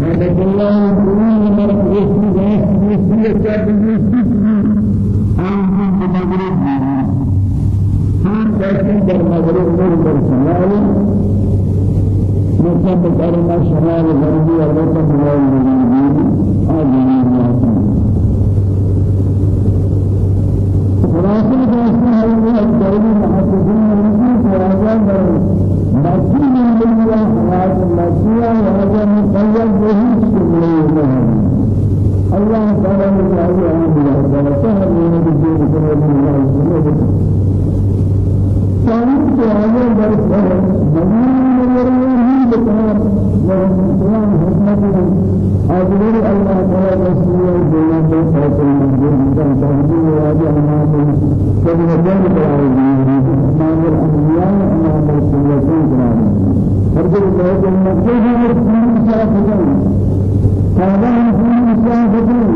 هذا الله يقول ما يسمى يسمى يسمى لكن در مغرب نور در شمال مثل بكار ما شمال غربي أربعة مليون مليون آدمی ناسی خلاصه داشته هایی از دلیل محسوسین نمیشه فراغان در مسیح من الله حیات مسیح و هذا مقید به کلی الله تعالی میگه آن الله تعالی من بجد كل الله ثابت جوابه در زمین مریض بکار و حکمت أجبر الله تعالى رسول الله جل وعلا من كان تهديه وهذا أمام كلمة ذلك أمام الأنبياء أمام الرسولين كرام أرجو الله المسجد من مسافرين هذا من مسافرين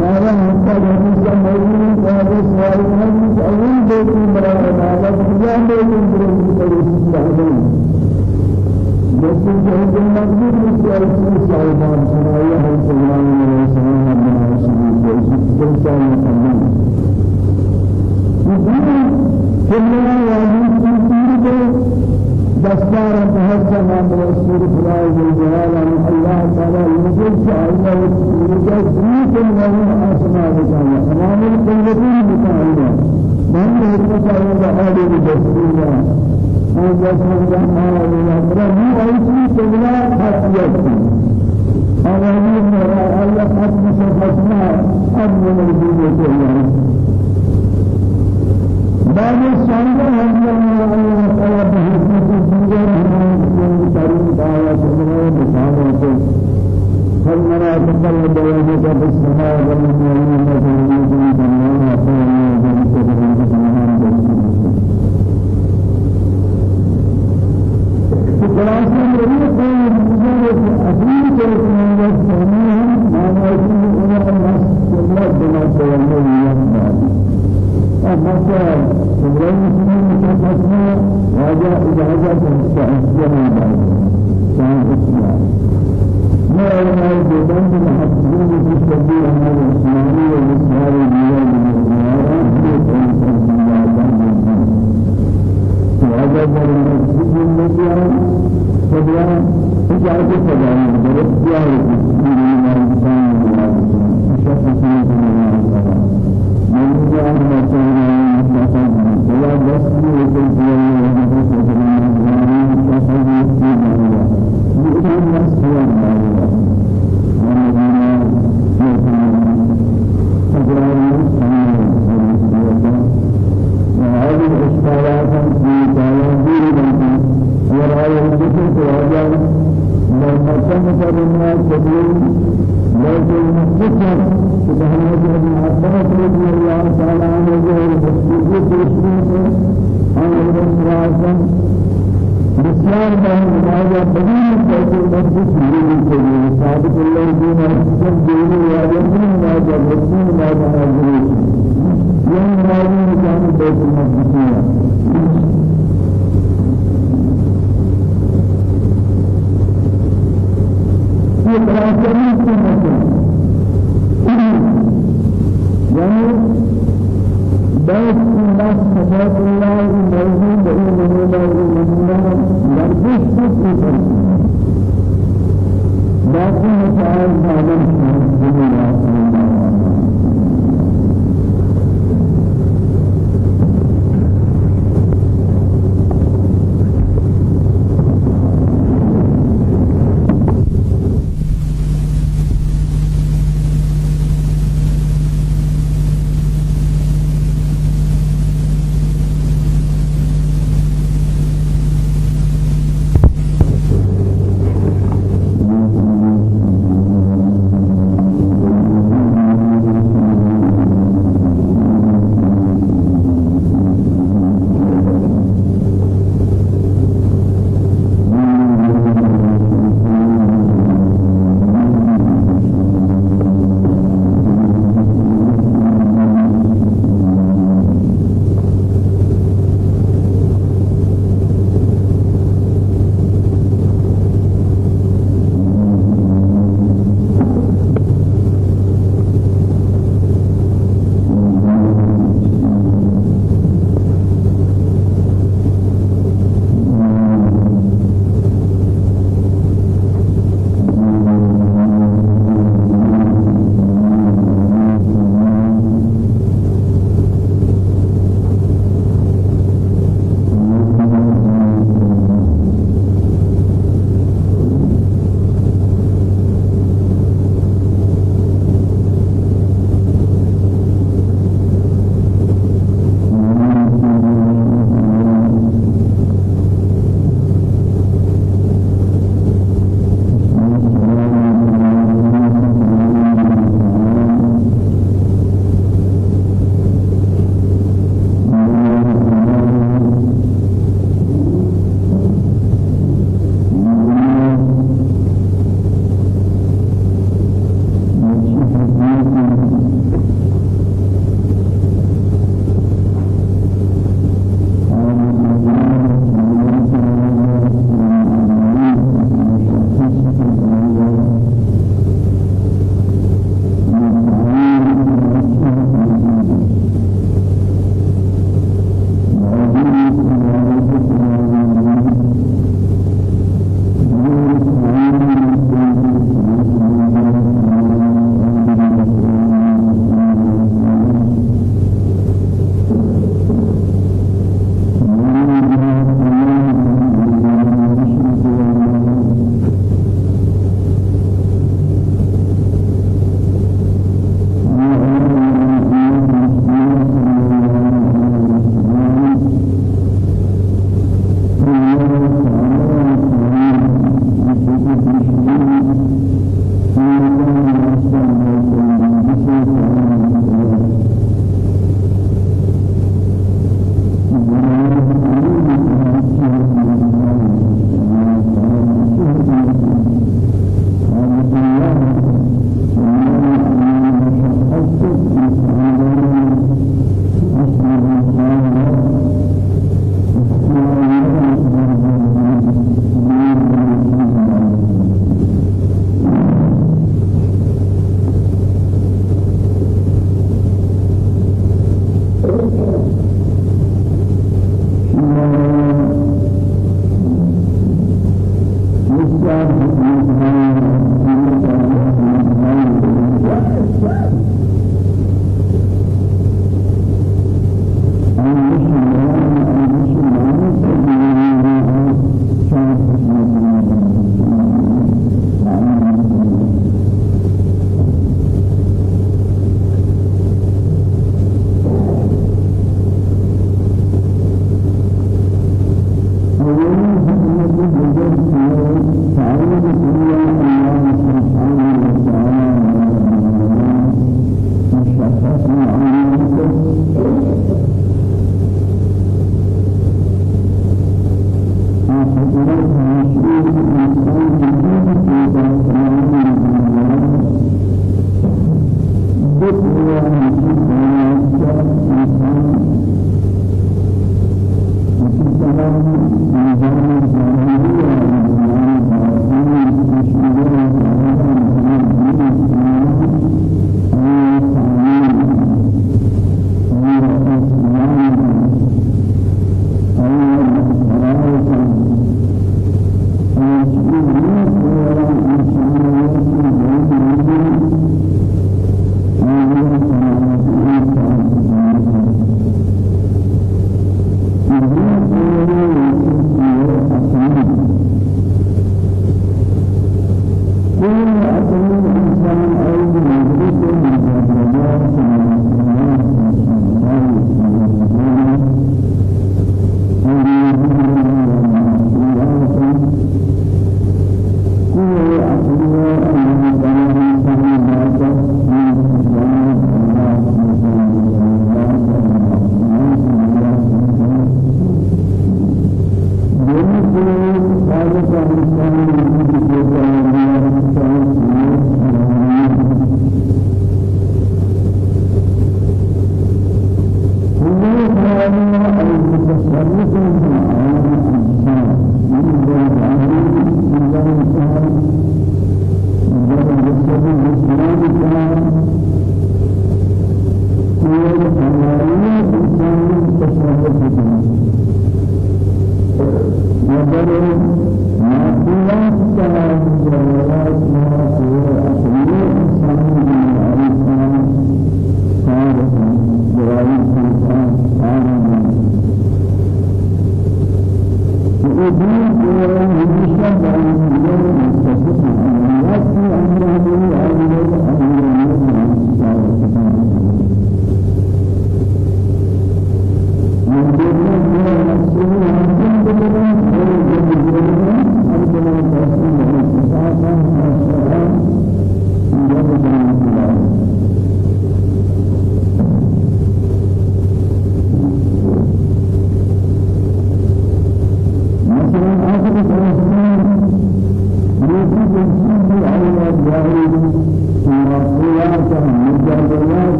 هذا جهنم موجود هذا من أول بيت مراد هذا بيان بيت مراد هذا لكن جهنم مقبول مسؤول سؤال ما سمايا هل سلام الله سلام الله سبحانه وتعالى سلام الله كلنا واجب دستار بحث ما رسول الله جل الله تعالى يجب الله يجب ذيك من أسماء الله أمام القلبين بتاعنا من يحكي على هذه الدستور أن يسمع الله ويقرأ من أي كلمة حقيقة أمامي الله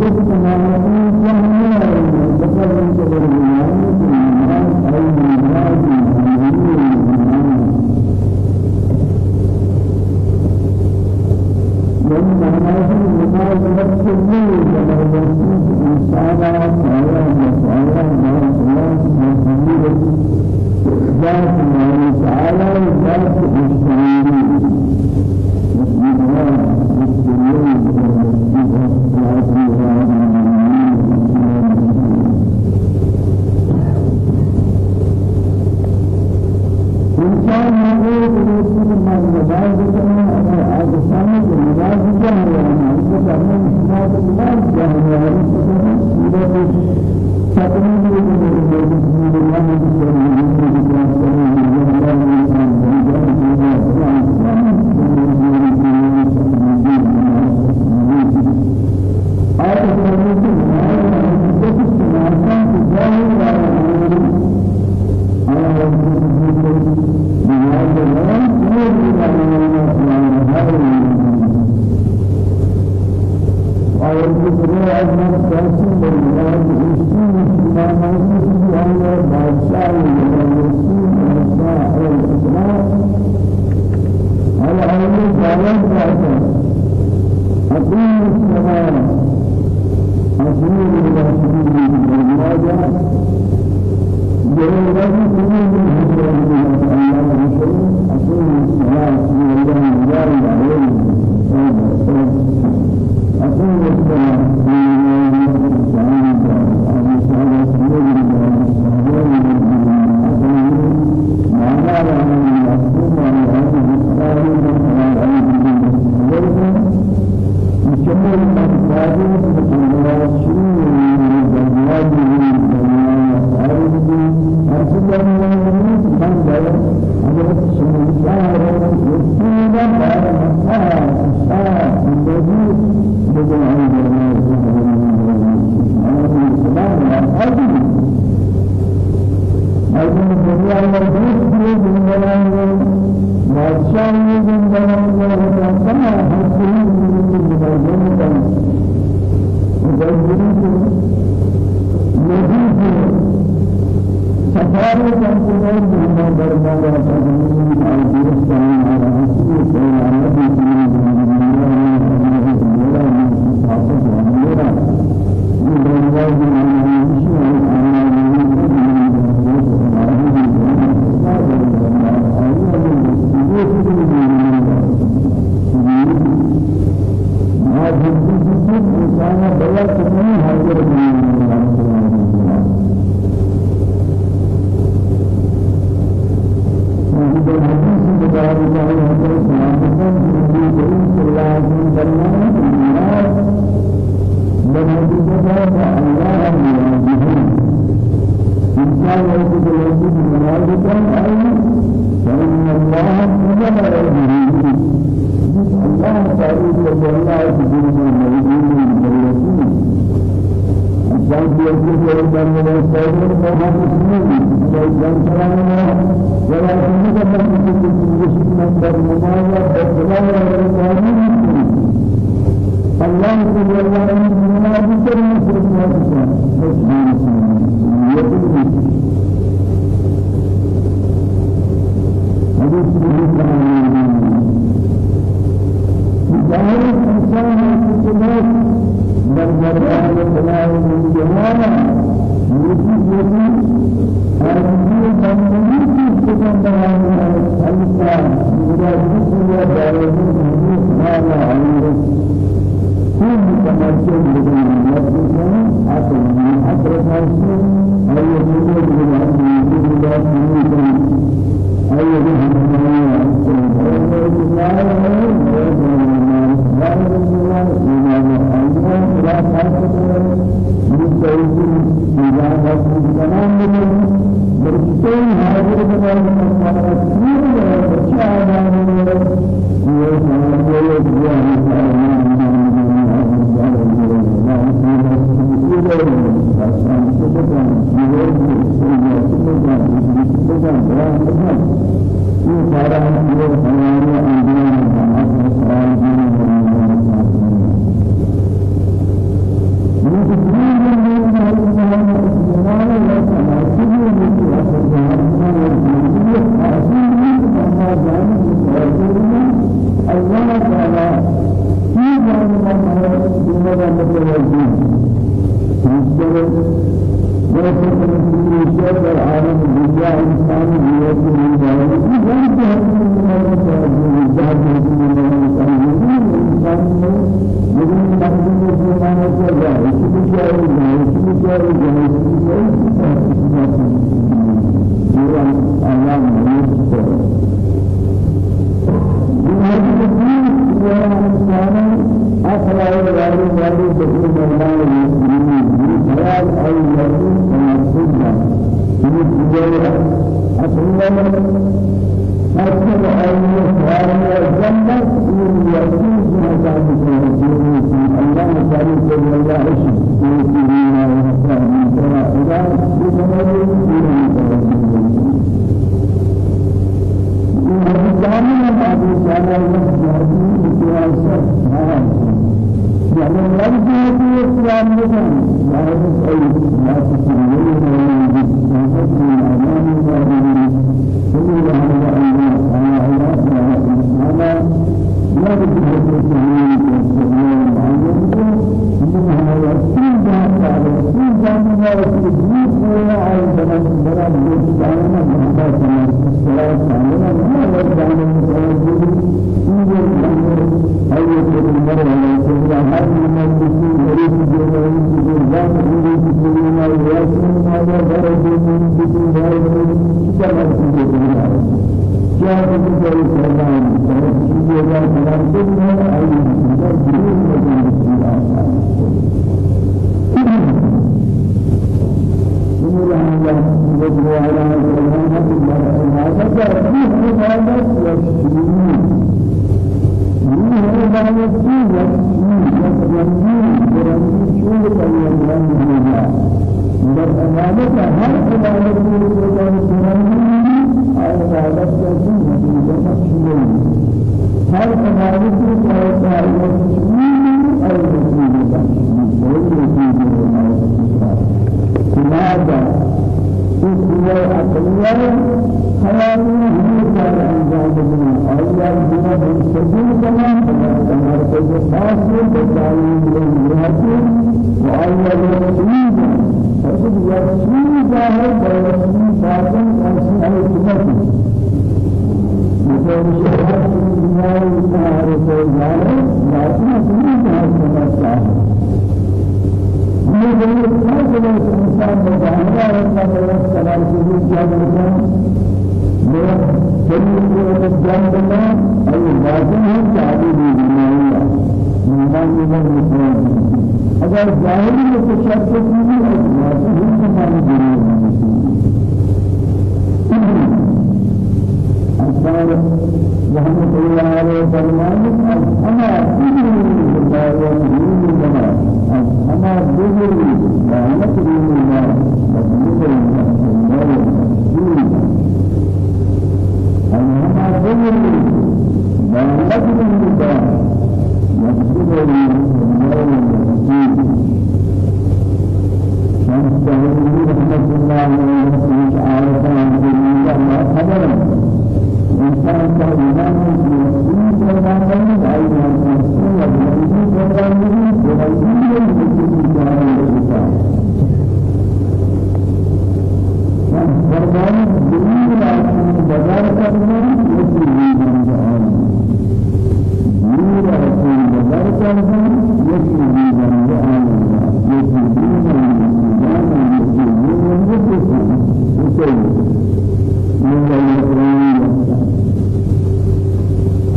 ذلك أسرع الوالي والي بكل الله المسلمين خيال أي يكون تمسكنا في الدنيا أسرع أكثر أي خيال الجنة من يكون في الله تعالى صلى الله عليه وسلم في ديننا وحسابنا إلى إلى كامل أبو سالم المسجد بسياسة يعني لفظ في الإسلام مثلا. يعني أي لا تسمعون من سياسة من أمام الله كل هذا الله تعالى الله تعالى لا تجد تسمعون تسمعون معلومة من هذا كل هذا كل هذا كل هذا على زمان زمان بيتنا من هذا الصلاة علينا ما يرجعنا من الصلاة إذا كان أي شيء مرة ولا هذا ما يصير غريب جدا يصير ذات غريب جدا ما يصير هذا غريب جدا جدا كما تقول क्या कुछ कोई करना है चीजें का सवाल तो है आई जरूर मुझे आता है الله يجب على سلامة العبادة في عبادة والشريك من عبادة والشريك والتنبيه برمي شوك اليوم الله در عبادة هر عبادة الإنسان سرمي عبادة الشريك والشريك هر عبادة الإنسان والشريك أي رسول الله لماذا اسمه أقلية خيالي هم كان أنجام بنا أولياء بنا بالسجن كمان تمركز خاص بالتعليم بالمراجع وأولياء بالسجن فقد يرسل ظاهر ويرسل باطن أرسل على سنته مثل الشهادة في الدنيا والسهارة والجارة لكن أسمه ظاهر كما یہ جو ہر جگہ انسان میں جانا ہے اللہ تعالی سلام کے لیے کیا کرتا ہے میں سبھی کو جان دینا اور لازم ہے کہ آگے بھی دنیا أما بدر ما نكره الله بدر ما نكره أما بدر ما نكره الله نكره الله شمس رحمة الله عليه وسلم عارفا بالله خبرا من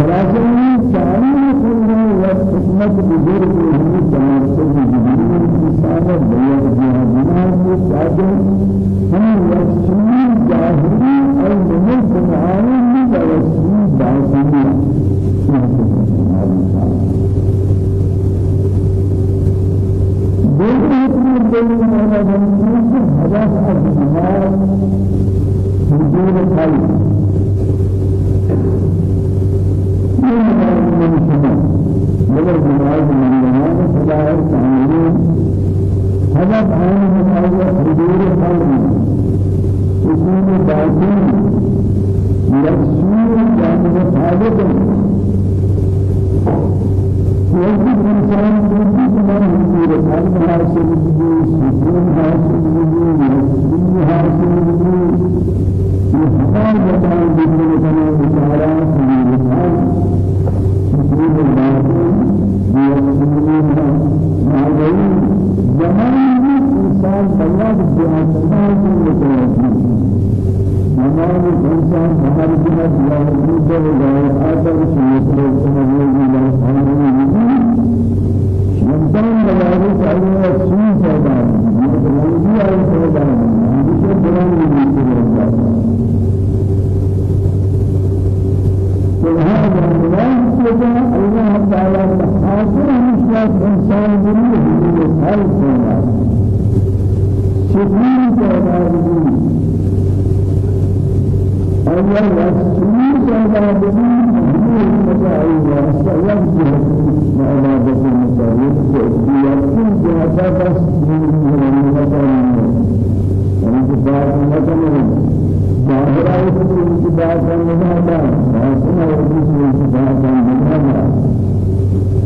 خلاصہ یہ ساری مسلمان و قسمت بزرگ کو ہم جمال سے جبری انسان اور بیان جہان کے ساتھ ہم رسول ظاہری اور نور سبحان اللہ رسول باطنی بيتنا بيننا وبين الناس هذا الجمال من شما مگر جماعت من جماعت خدای تعالی هذا بيان مطالعة حضور قلب حكم باطن يسير جانب خالق ويجب الإنسان يجب تمام حضور قلب حاصل به سكون حاصل به يسير حاصل به يحتاج إلى ذكر تمام إشارات زمان الإنسان بلاد الجهاد متوجه زمان الإنسان بهر جهاد لا يوجد ولا آخر شيء سمجھنے کی لا من الخلق شكرا تعالى أول رسول تعالى بني المتاعي وسيجه معبادة المتاعي يكون جهة بس من المتاعي وانتباه المتاعي ظاهر ہے کہ ان کی بات کرنے کا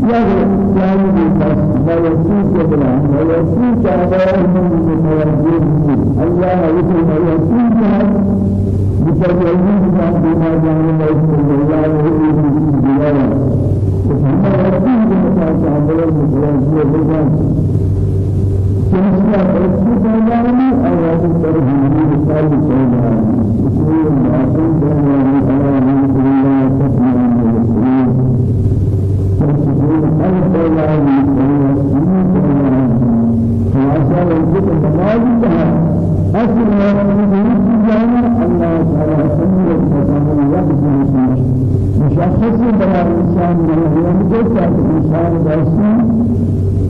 يعني بس ما يكون كذا ما يكون كذا من الموجود الله يكون ما يكون كذا بتجاهل بما جعل الله الله يكون فما يكون كذا كذا من كنسيا برسي بياني أيات الترهيب مثال سيدنا اسمه الآخر بياني على من الله تسجيل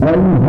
ألف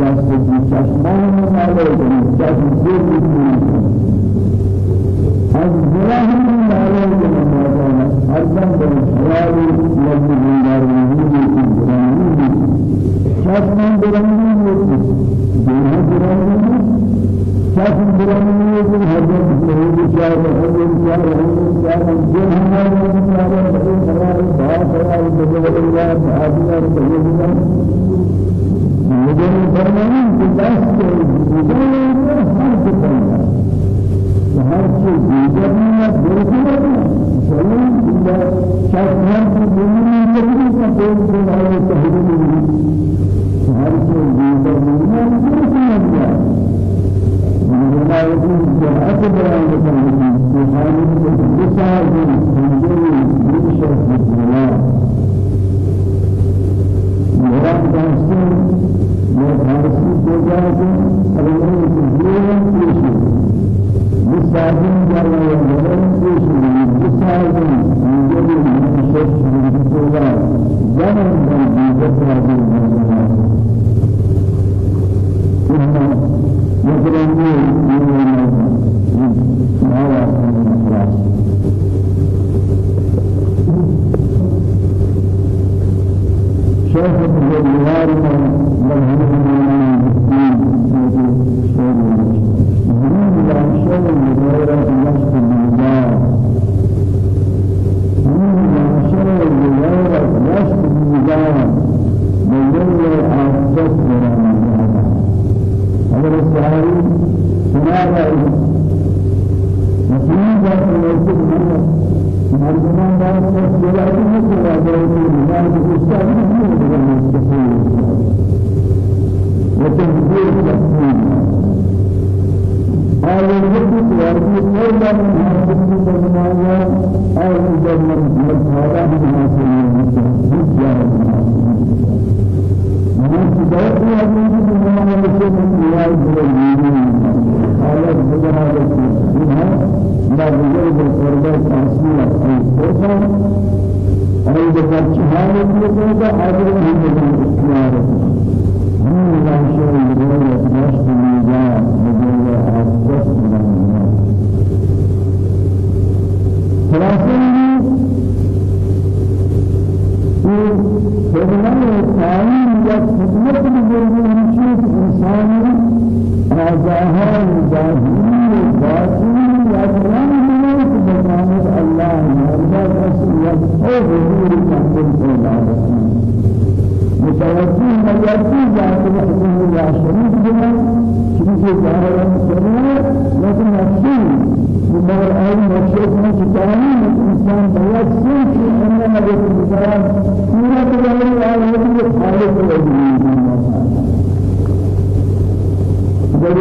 جسد الششمان مالك جسد الجسم الجراح مالك مالك أرجم بالحلال يجب النار وجود الجرامين ششمان جرامين جنة جرامين شخص برامي يقول هذا سيد شاعر هذا شاعر هذا شاعر جن هذا شاعر بدل سوال باب سوال بدل الله هذا سيدنا مجھے فرمایا کہ دس کے گزرے ہر کتنا ہر چیز گزرنا بالکل چلو اللہ شاید ہر چیز دنیا میں کا کوئی سوال تحریر ہر چیز بالکل في حالة الإنسان من غير يشرف بالله مراد دانسين مراد جوجات أمور كثيرة كيشي مساجين جانا يمرون كيشي مساجين من غير يشرف بالله زمن من جوجات يقرأني ما هو شيخ الجوار مرزمان دارت سجلاتي مثل هذا الشيء لذلك الشيء وتنزيل التسليم هذا الوقت وارضي كل من هذا الزمان أو الزمن مصارع من Oh, we're here to come to the Lord. متوجه مجازی جانب حسین الله شریف جنان چیزی ظاهرا سرور لیکن نفسی مبار آن مشروط مجتمعی انسان باید سوچ اما نبود انسان پورا تلاش آن مدتی خالق بودیم جب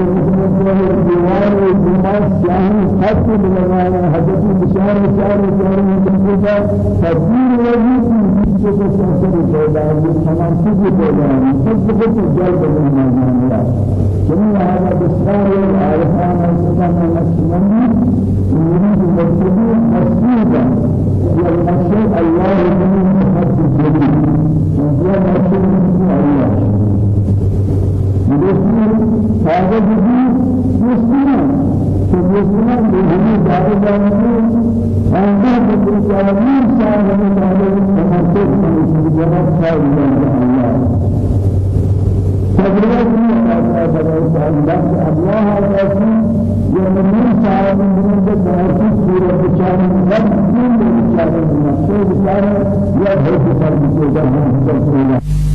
دیوار و دیوار سیاهی خط بلغایا حضرت بشار بشار بشار مجموعہ تدبیر و جو کو سرسری پیدا ہے تمام چیز پیدا ہے سب کچھ جل بدلنا ہے جميع هذا بسرار العارفان والسلام المسلمين يريد المسلمين مسجدا والمسجد الله من المسجد الجديد وهو مسجد من الله بسم هذا الجديد مسلم فمسلم بهذه الدعوة بندر بکرشانی سال میں تعالی سمجھتے ہیں اس جنت سال میں اللہ تقریبا اللہ تعالی اللہ تعالی یہ من سال میں بندر بہت پورا بچان رب دین میں بچان ہے سو بچان یا بہت سارے بچان ہیں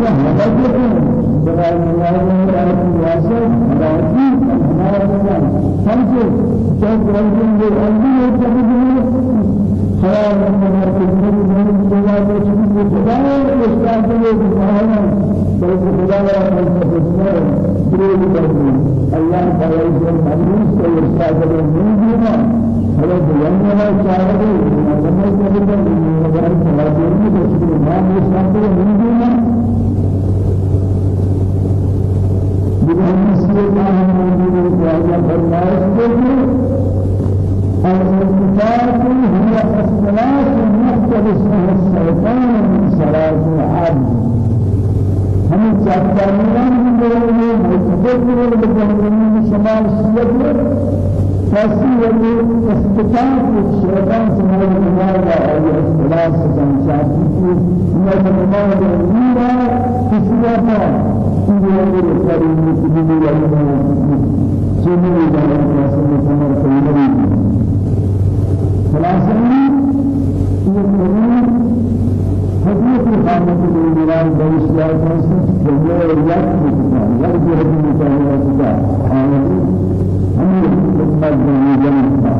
الله مدد لكم بغير الله من عليك الواسع راضي أمار الله خمسة شوف رجل يؤدي وتبدي خيار من الله تبدي من الله تبدي خدا وإستعان الله سبحانه بس خدا ولا خمسة خدا بريد تبدي الله تعالى يسلم سيرسل من دونه هذا يوم ما شاء الله ما سمعت من دونه الالتفات هي الصلاة المختلف من الشيطان من صلاة العبد هم جاكتانيان من متذكر بالجنة شمال السيد فسيرة استقامة الشيطان سماه الله عليه الصلاة والسلام شاكتي من المال الميرا كسيرة سيرة الكريم سيدي الله سيدي الله سيدي الله سيدي خلاصة يقولون حديث خامس الإمام بيش لا تنسى جميع الرياض مثلا يرجع بمجاهدة الله آمين أمين خدمة جميع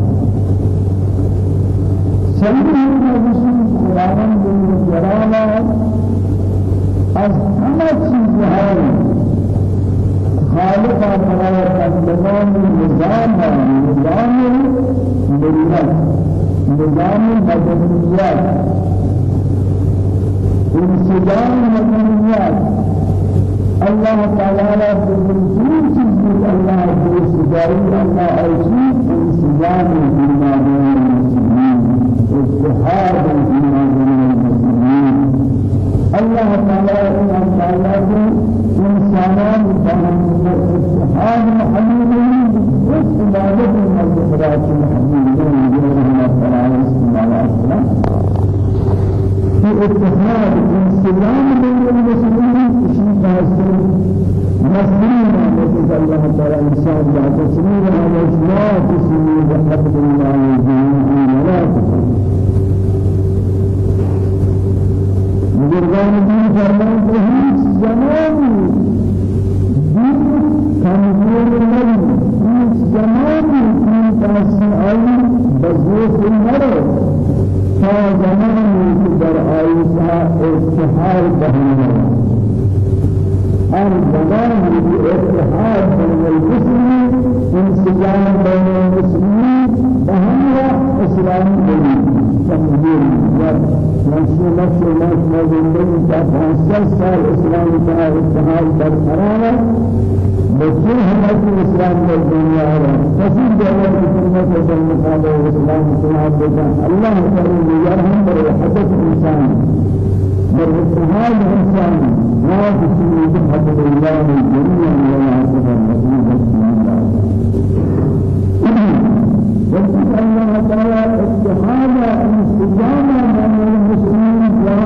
سيدنا رسول القرآن بالجلالة از همه چیز های خالق برای بندگان نظام نظام ملت نظام مدنیت انسجام مدنیات الله تعالى بالرسول چیز الله دوستداری الله عزیز انسجام بين المسلمين اتحاد بين المسلمين. الله تعالى إن تعالى إنسانان اتحاد محمد واستدامه من الخيرات محمد الله تعالى في اتحاد انسجام بين المسلمين شيء خاص مسلمين مثل الله تعالى انسان لا تسليم على اجماع تسليم بحق الله جميعا ولا تسليم بزرگان دین فرمان به هیچ زمانی تا زمانی که در آیسا اتحاد بهنه هر زمانی که اتحاد بین المسلمین انسجام بین المسلمین بهنه اسلام بین. تمدیر و نشی نفس نفس مزندگی تا پانسد سال اسلام تا اتحاد برقرار. بچے ہمارے اسلام میں دنیا ہے کسی جگہ کی سنت جن مقابلہ اسلام سنت دیتا اللہ تعالی یرحم پر حدث انسان. بر اتحاد انسان. لا تسمي بحد الله جميعا ولا تفهم رسول الله وقت الله تعالى اتحاد انسجام بين المسلمين لا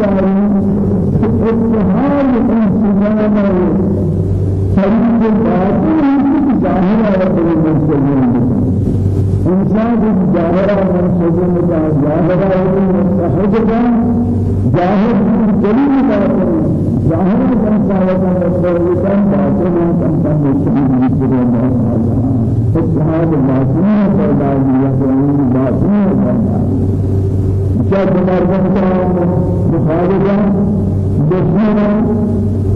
دارين اتحاد انسجام طريق الباطل ظاهر على المسلمين إنسان ظاهر المسلمين ظاهر على المستحق ظاهر جليل باطل ظاهر الإنسان وكان باطل كان مسلم مسلم اتحاد الباطل پیدا دیا باطل پیدا جب مردم مخالفان دشمنان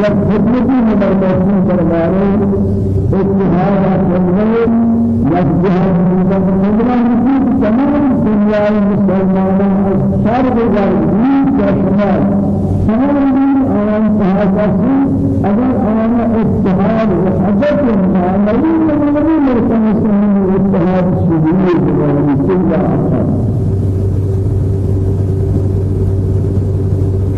یا خدمتی مدرسین دربارے اتحاد يجهد من المدرسة تمام الدنيا المسلمين الشرق والغرب كشمال تمام الدين آن تهاجسي أجل آن اتحاد وحدة المعنوي من المسلمين اتحاد الشديد والمسلمين أكثر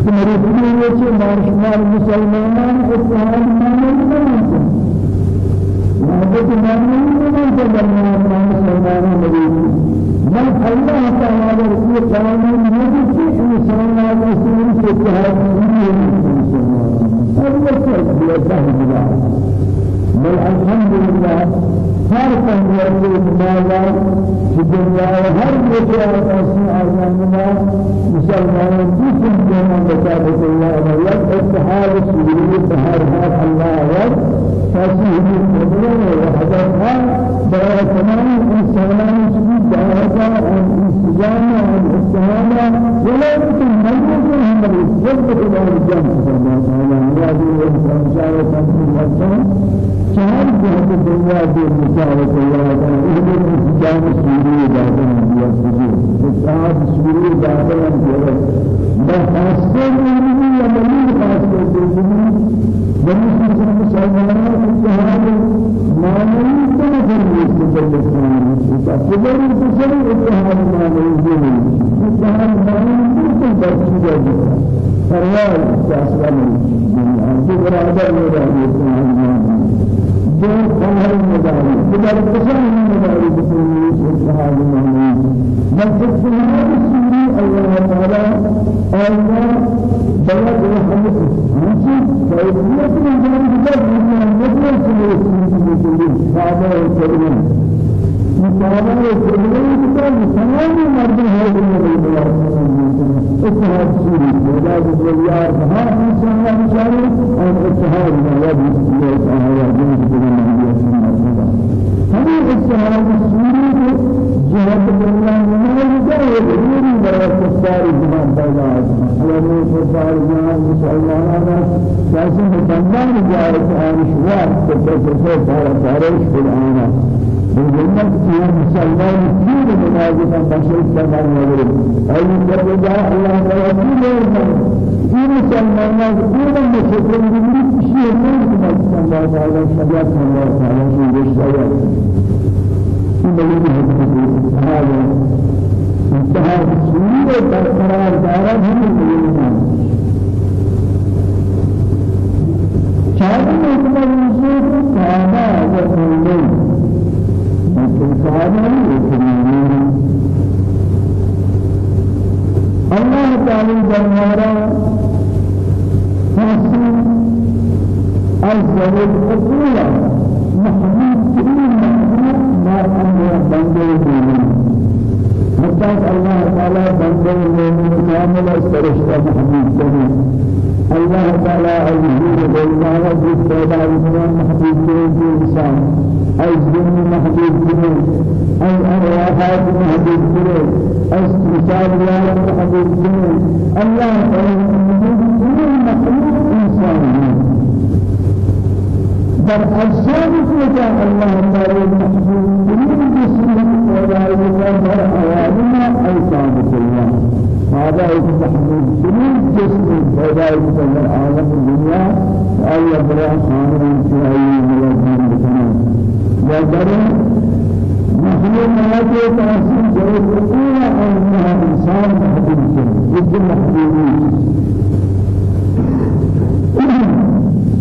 مريضين يجي مارشمال مسلمان اتحاد معنوي محبت مؤمن من درمیان مسلمان مریض من الله قانون نبی که انسان رسول سے اتحاد نہیں ہے هذا الشيء بيده بل الحمد لله هر تنظير مالا في الدنيا وهر مجال أسماء الله مسلمان؟ بكم جمع بكاتب الله ويد اتحاد سوري بهرها الله ويد فاسيه القدرة وحدثها برای تمام انسانان سبيل دعوة عن استجامة عن استهانة ولا يمكن أن يكون هم إلى الجنة الله شاء چهار جهت دنیا کے مشاورت اللہ تعالی یہ انتظام سوری ذات دنیا سوری صاحب سوری ذات دنیا بس من یا من خاصه دنیا بني سلسلة مسلمانات اتحاد معنوي كما في المستقبل الإسلامي كبر البشر اتحاد معنوي اتحاد معنوي كما في المستقبل فريال تأسلم الدنيا كبر هذا الوضع جو ظاهر مداري بدر قسم مداري بسم الله الرحمن مسجد سنة السوري الله تعالى الله بلد الحمد ماشي فإذا كنا نقول بدر من مدرسة السوري هذا الكلام مصابة الكلام بدر تمام مرد الموضوع اتحاد سوري ولا بالرياض ها إنسان لا مشاري أو اتحاد ما يبي الله تعالى ہمیں اتحاد سوری کے جہاد اللہ نماز جائے غیری برای کفار زمان پیدا ہے ہمیں کفار زمان مسلمانان جیسے مکمل جائے کہ آن شوار سے کیسے پارا پارش فرعانا بالجنة فيها مسلمان كثير من هذه البشر كمان يقول أي كذا الله تعالى في مسلمان كثير من المسلمين شيء من الله تعالى شجاع الله تعالى الشيء في بلد هذا انتهى السورية برقرار دارا هم المسلمين شاهد اكبر وجود كعبة وكلين لكن كعبة وكلين الله تعالى جمهورا فاسم أزل الأقوى محمود كريم محمود ما أمر بندر المؤمن حتى الله تعالى بندر المؤمن كامل استرشد محمود كريم الله تعالى الهير بالله بالسيدة الإمام محمود كريم الإنسان أي جن محمود كريم أي أرواحات محمود كريم أي مثال الله محمود كريم الله تعالى محمود كريم محمود إنسان در أجسام كذا الله تعالى محفوظ من جسم وذلك در أوامنا أي ثابت الله هذا محفوظ من جسم وذلك در عالم الدنيا أي أبرا خانه شرعي ملازم بكنا ودر محفوظ ما تأثير جريء أولى أنها إنسان محفوظ جد محفوظ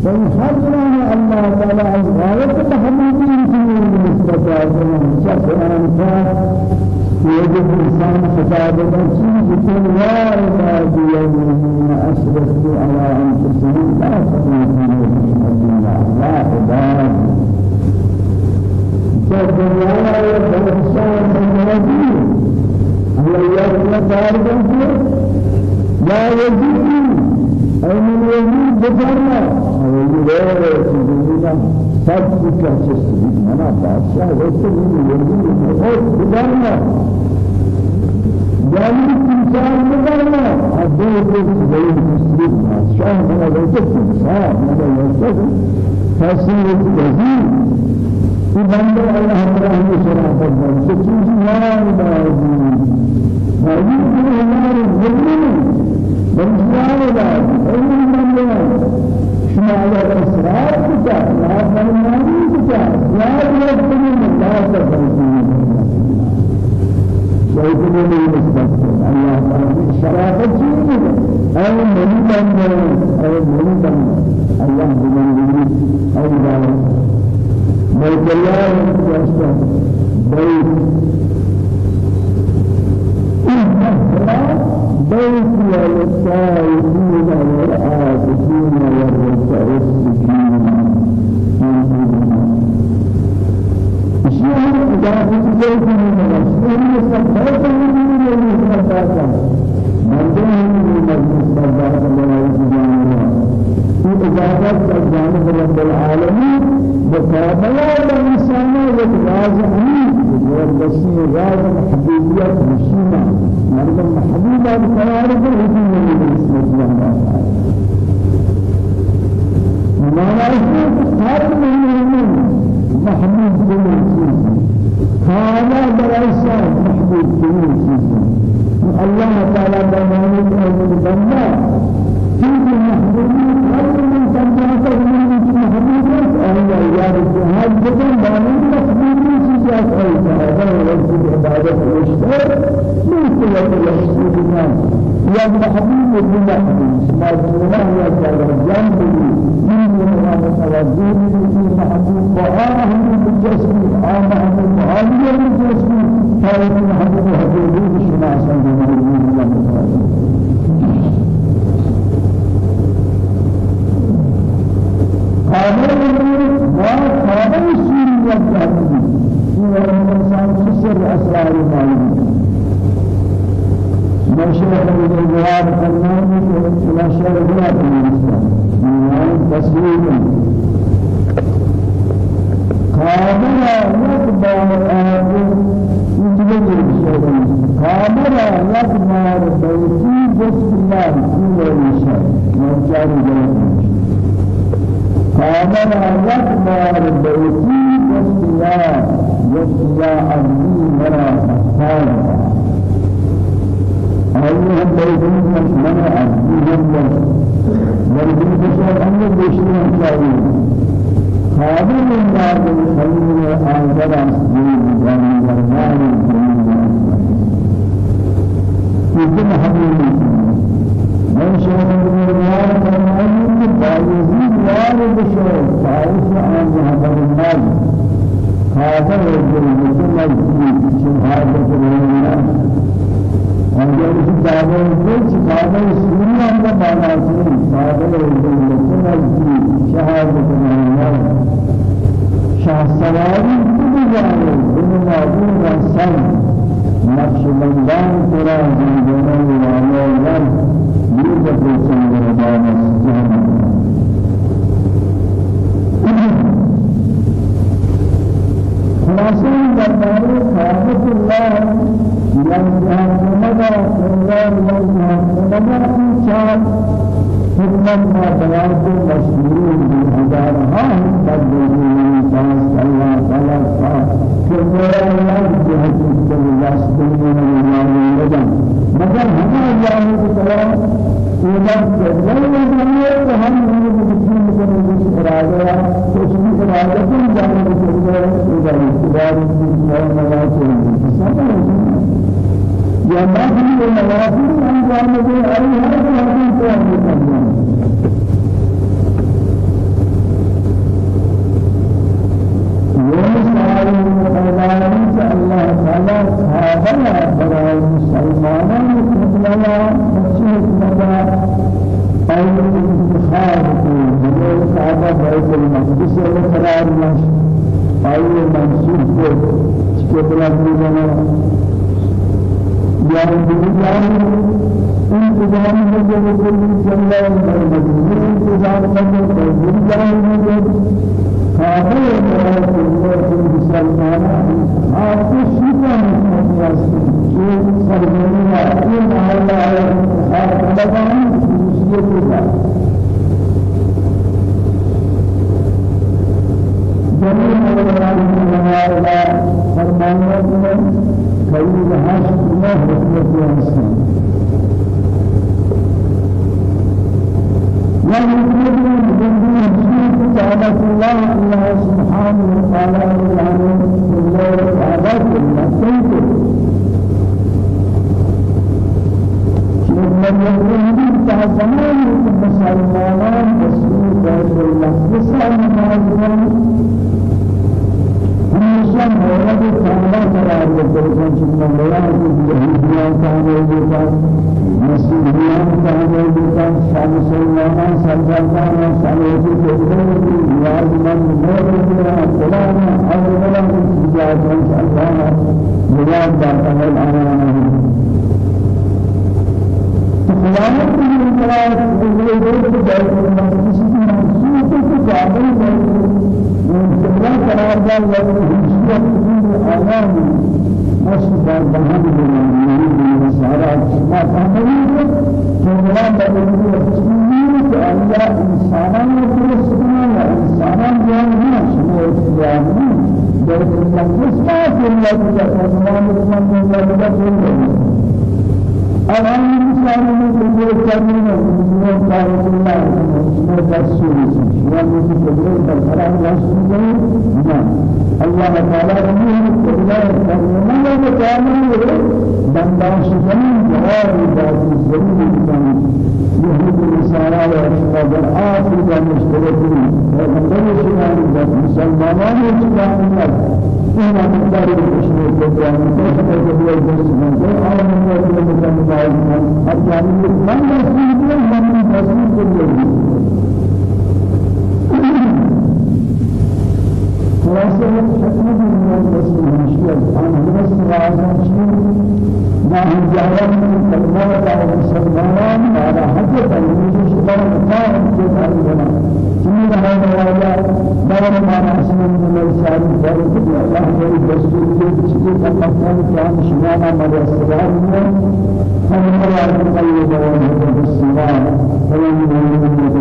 فيحضرنا الله تعالى عز وجل في المستقبل شكرا لك يجب الإنسان خطاب الرسول يقول يا عبادي الذين أسرفوا على أنفسهم لا من الله يا عباد فالدنيا والإنسان بالموجود هل يرى دار لا يجوز أي من يجوز بفرما غير سيدنا سب कुछ بس كان تسجد منا باشا وسجد يجي بس بدنا يعني الإنسان بدنا أدوه تسجد تسجد باشا منا بس إنسان منا بس تسجد تسجد إذن الله تعالى شرع بدنا تسجد ما بدنا هذه كلها الزمن بنشار الله أي من الله شمال اسرار کیا لا فرمانی کیا لا وقت میں مدار کا فرمانی شاید میں نہیں نسبت اللہ تعالی شرافت چیز ہے اے منی بن اے منی بن اللہ بن اے بابا میں کلیہ ہوں کہ اس بيت للسائلين والعاكفين والركع السجين يوم من السبب من السبب مردهم من السبب في إجابة جانب رب العالمين بقابلة الإنسان والراز أمين والبسي راز محبوبية مشيمة مرد محبوبة بقرارة الهدي من اسم الله ما نعرف هذا من محبوب كل شيء هذا برأسه محبوب كل شيء الله تعالى بمعنى البندة كل محبوب هذا من سمعته من محبوب أهل يا رب هذا بدن بمعنى محبوب شيء هذا ورسول عبادة الأشهر من كل الأشهر يا محبوب ابن محبوب ما الله يا تعالى جنبه من متوجه في محبوب وآه بالجسم آه محبوب عالية بالجسم فارق محبوب حبيبي بشما أسان قابل ما قابل سوريا جاهدي هو الإنسان سر أسرار المعلومات مشرق الجواب فرمان إلى شرق الإسلام من تسليم قابل يكبر آدم يتبجر بشيء قابل يكبر بيتي بسم الله في الشيء مرجع جلد قابل يكبر بيتي بسم الله يسيا عبدي مرا سحارا أيها الذين من عبدهم ولكن بشر أن بشر شاوي هذا من بعد الخير آخر أسلم جانب النار كل محبوب من شاء من النار فرمان بايزيد نار بشر فارس عن هذا النار هذا الرجل مثل شهادة النار اگر اس دعوے کو دعوے سنی ہم کا بالا سے دعوے کی شہادت اللہ شاہ سواری کی جانے بن معبود انسان نقش بندان ترا جنگنا والا ون یہ بڑے چنگے بالا جہان خلاصہ لن يهمنا إلا لن يهمنا إنشاء حكمت ما بيان مشهور بهدارها تبدو الإنسان صلى الله عليه وسلم كبير الله جهة الله سبحانه وتعالى مگر ہمیں جانے کی طرح إذا كذل الدنيا فهم من المسلمين من الإرادة كل إرادة جانے کی طرح إذا اقتدار الإسلام ولا یا نفی و نوافی انجام دے ای ہر کو انجام ومسائل المقدارين الله تعالى صحابنا برای مسلمانان مطلعا مسیح مدى أي انتخاب جميع صحابة بيت المقدس وقرار مش أي منصوب کو چکے يعني بجان انتظام مجد كل جنة المجد انتظام مجد كل جنة قابل الله في المسلمان آپ شیطا مستقیاس یہ سرگرمیہ یہ محلہ کا جميع العلماء فرمانات خير هاشم الله رحمة الله ويقول من تعالى الله الله سبحانه وتعالى العالم الله تعالى كيف من يقول تعالى مسلمان رسول الله صلى الله عليه وسلم ہمیشہ مورد کاملہ قرار چنہ بیان کی یہودیان کامل دیتا مسیحیان شام سلمان سرزاکان سالوتی دیتے ہیں نیاز من مورد دیتا فلانا اولا سجا من الله جواب داتا ہے کو جائے کسی کی منصوبہ کو قابل جملہ قرار دار یا حجیت کی آیان مصطفى بہن سارا ما فهمي جملہ بدل ہے کہ اللہ انسانوں کو سبحان انسانوں جان ہے شمول جان در المجلس ما في الله تبارك وتعالى الآن الإسلام من كلمة من كلام الله من رسول الله من رسول الله الله تعالى من كل كلمة من كلام بنداش زمین جواب دادی زمین کن یهود نصارا و اشراق آفریقا مشترکی و بندر شمال در مسلمانان اسلام این مقدار حكمة من الرسول المشير عن الرسول العظيم ما من كلمات على المسلمين على حد تلميذ شباب مقام في تعليمنا جميع هذا الواقع دار ما نحسن من الإسلام ذلك الله دستور في شيء الله كان شمانا مدرسة من هم مراد قلب وهم بالسماء فلم يكن من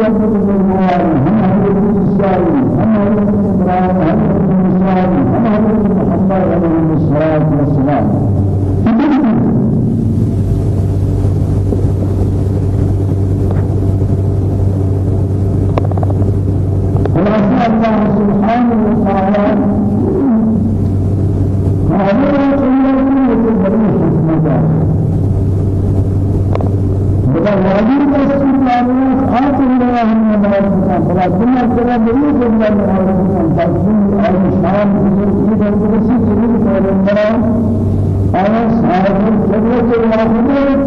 يعجز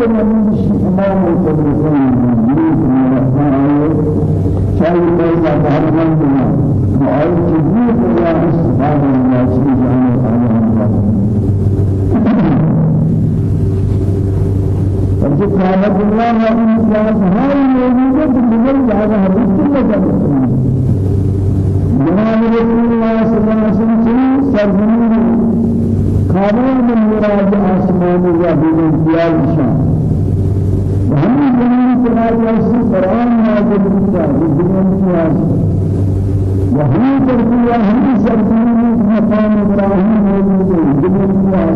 من الشمال متدرسين من الرحمن شاي بيزا بحرمان بنا وعلى كبير الله سبحانه وتعالى وجدنا الله وإن كان هاي موجودة من هذا حديث كله جناب رسول الله صلى الله عليه وسلم سرزمين من مراد آسمان یا دین دیال شان وهم زمین سراج اسی قرآن نازل کیا دین دیال وهم تربیہ ہم سرزمین مقام ابراہیم موجود ہے دین دیال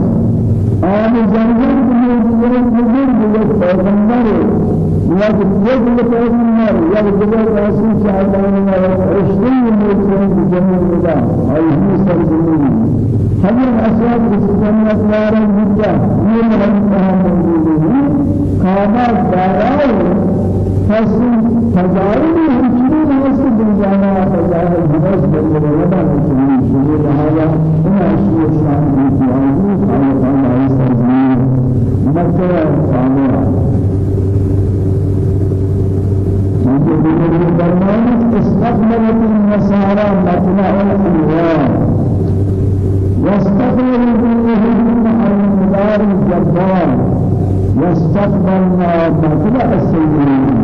آن جنگل میں بزرگ بزرگ بزرگ پیغمبر یا بزرگ پیغمبر یا بزرگ رسول شاہدان یا رشدی موجود جنگل مدا اور یہ سب زمین ہمیں اسباب اس جنت وارا مدہ یہ مرحبا موجود ہے کاما دارائے فصل فضائل ہمچنی نوست بنجانا فضائل جنس بلد ودا ہمچنی شروع رہا ہے اشیاء شان بیتی مكة سامرا برنامج استقبلت النصارى المدار الجبار واستقبلنا مطلع السيدين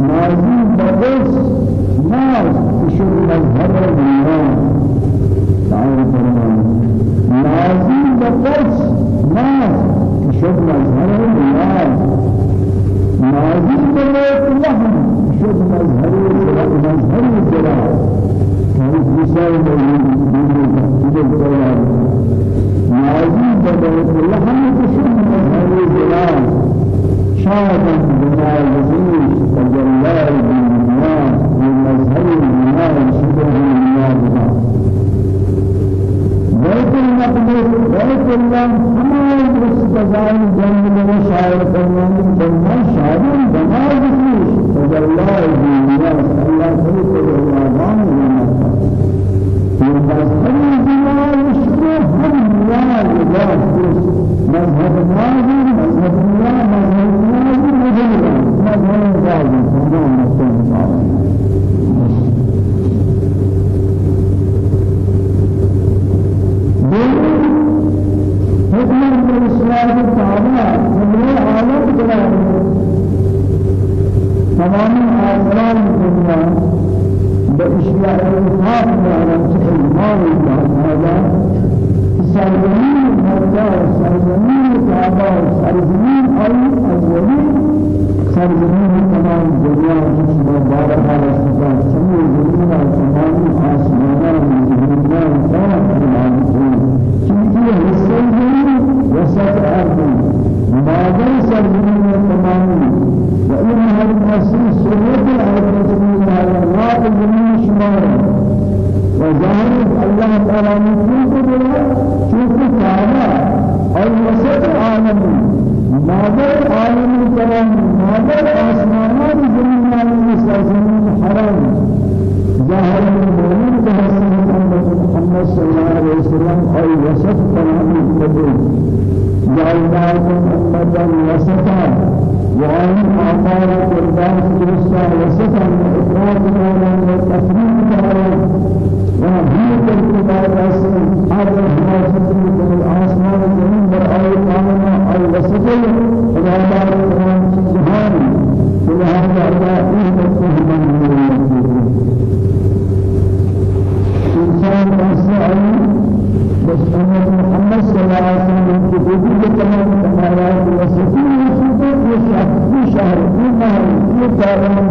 ماضي بدرس ناس تشوف مظهر الدنيا تعالى فرمان نازل بدرس ناس تشوف مظهر الدنيا نازل بدرس ناس تشوف مظهر الدنيا شوف الله بالجلال نازل بدر لحم تشم هذه الجلال شاهد بجلال عزيز تجلال بالناس والمظهر الناس شبه الناس بيت المقدس بيت الله تمام رسالة جنب من شاعر فرمان بنا شاعر الله سبحانه وتعالى مذهب النازل مذهب الله مذهب النازل مذهب النازل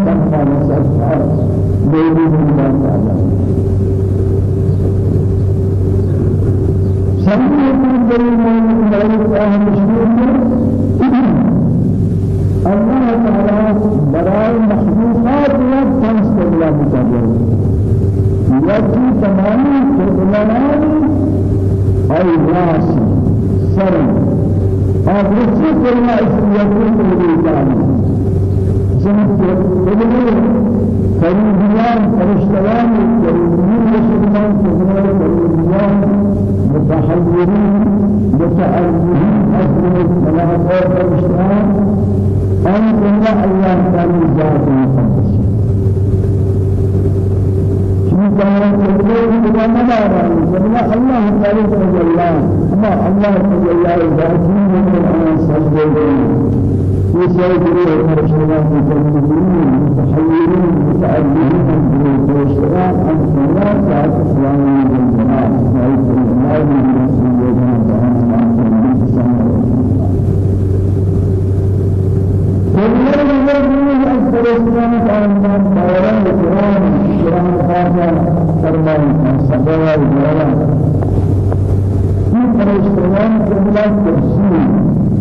تمام سرکار دیوی اللہ تعالی سبھی من دلیل مالک اہل مشہور اللہ تعالی برائے مخلوقات و تنس اللہ متعلق یکی تمامی قبلانی أي راس سر أبرز كل ما يكون في جنب كل فريديان فرشتوان فريديان وشدمان كبار فريديان متحيرين متألهين أسر الملاك فرشتوان أن كل الله تعالى ذات المقدس كان يقول إذا ما جميع الله تعالى تجلى ما الله تجلى ذاتي من الآن سجدة يسير فرشنا متمدين متحيرين متعبدين من فرشنا عن الله تعالى سلام من الجمال سعيد الله من رسول الله تعالى كل من يقول أن فرشنا كان دارا قرآن خاصة فرمان سبوا الجلال في فرشتوان قبلة كرسي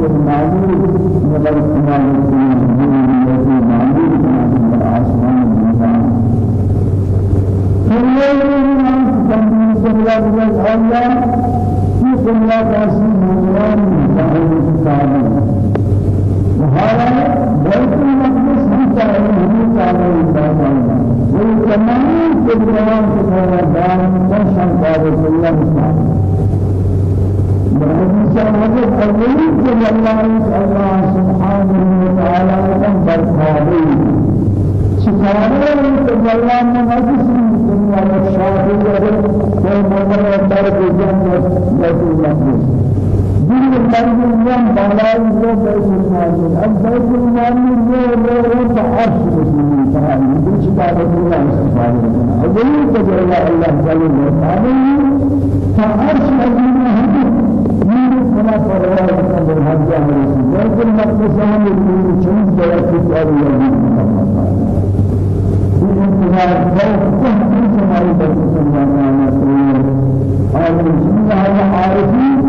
والتمام كلام سبحانه دام وشان قال الله تعالى الإنسان هذا قوي سبحانه وتعالى الله سبحانه وتعالى برخاوي سبحانه وتعالى من أجل الدنيا والشافي والمرء والدرب الجنة بيت المقدس دين الدرب الجنة بلاي هو بيت المقدس البيت المقدس هو هو عرش المسلمين تعالى من كتاب الله سبحانه وتعالى أولئك الله تعالى تعالى فعرش المسلمين كما فروا من الحج رسول لكن مقصان من شيء في الله في انتظار خوف كل كما يقول الله تعالى آمين الله عارفين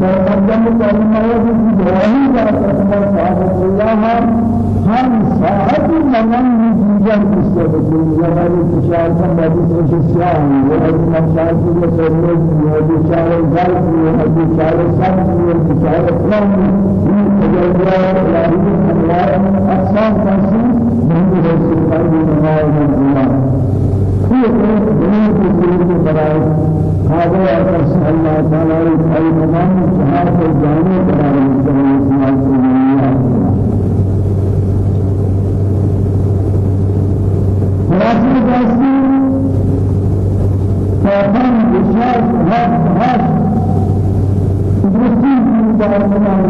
مقدم كلمة في جواهي ذات اسماء صاحب الله هم صاحب من نتيجة استفدت جمال التشار كم بدي تشيان وهذه مشاعر في السنة وهذه شعر الغرب وهذه شعر السماء وهذه شعر الإسلام تجارب الله تنسي من رسول الله في دنيا کی زندگی برائے هذا أسأل الله تعالى أي تمام جهات الجانب برائے جميع سماج خلاصة جاسي فهم بشار هات هات درسي من دار الله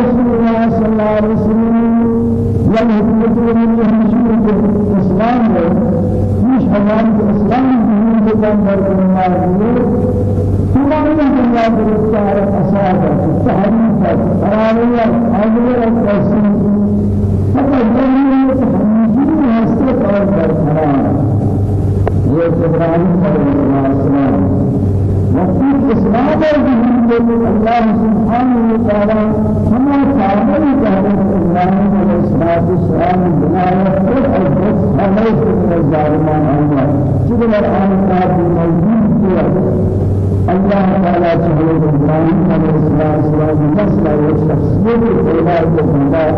رسول الله صلى الله عليه وسلم والحكمة من المشهور في الإسلام مش حمام الإسلام دين بكم بركة الله تمام الله بالإختيار أصابه أرانية أمير القسم فقد جميع تحريفين هستك أو بالحرام إبراهيم عليه السلام وفي إسلام الدين الله سبحانه وتعالى كما تعمل كهذا إبراهيم عليه السلام بناء كل الجس حميت من الظالمان الله شكرا الآن كان موجود الله تعالى شهد إبراهيم عليه السلام مسألة وشخصية الإله الله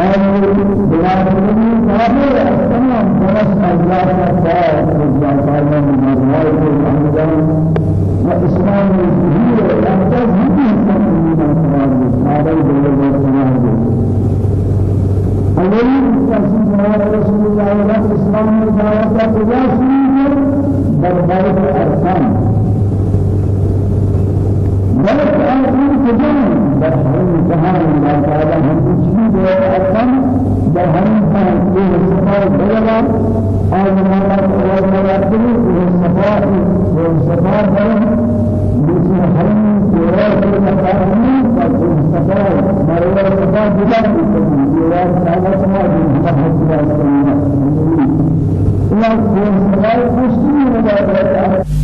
اور بلاد میں کافر تمام. برس اللہ کا خیر اللہ تعالی نے مرائے کو انجام و اسلام ظهور احتاج بھی تکمیل قرار سارے بلد سماج اولی تفسیر رسول اللہ علیہ السلام نے دعوت کا کجا شروع برباد ارکان بلد ارکان کجا بس ہم کہاں اللہ تعالی ہم کچھ بھی أكثر جهنم في الصفاء بلغا أو مرات أو مرات في الصفاء في الصفاء بلغا بسم حرم جوار في المكان في الصفاء مرات الصفاء بلغا جوار سادة سماء جوار سماء الله في الصفاء خشي ولا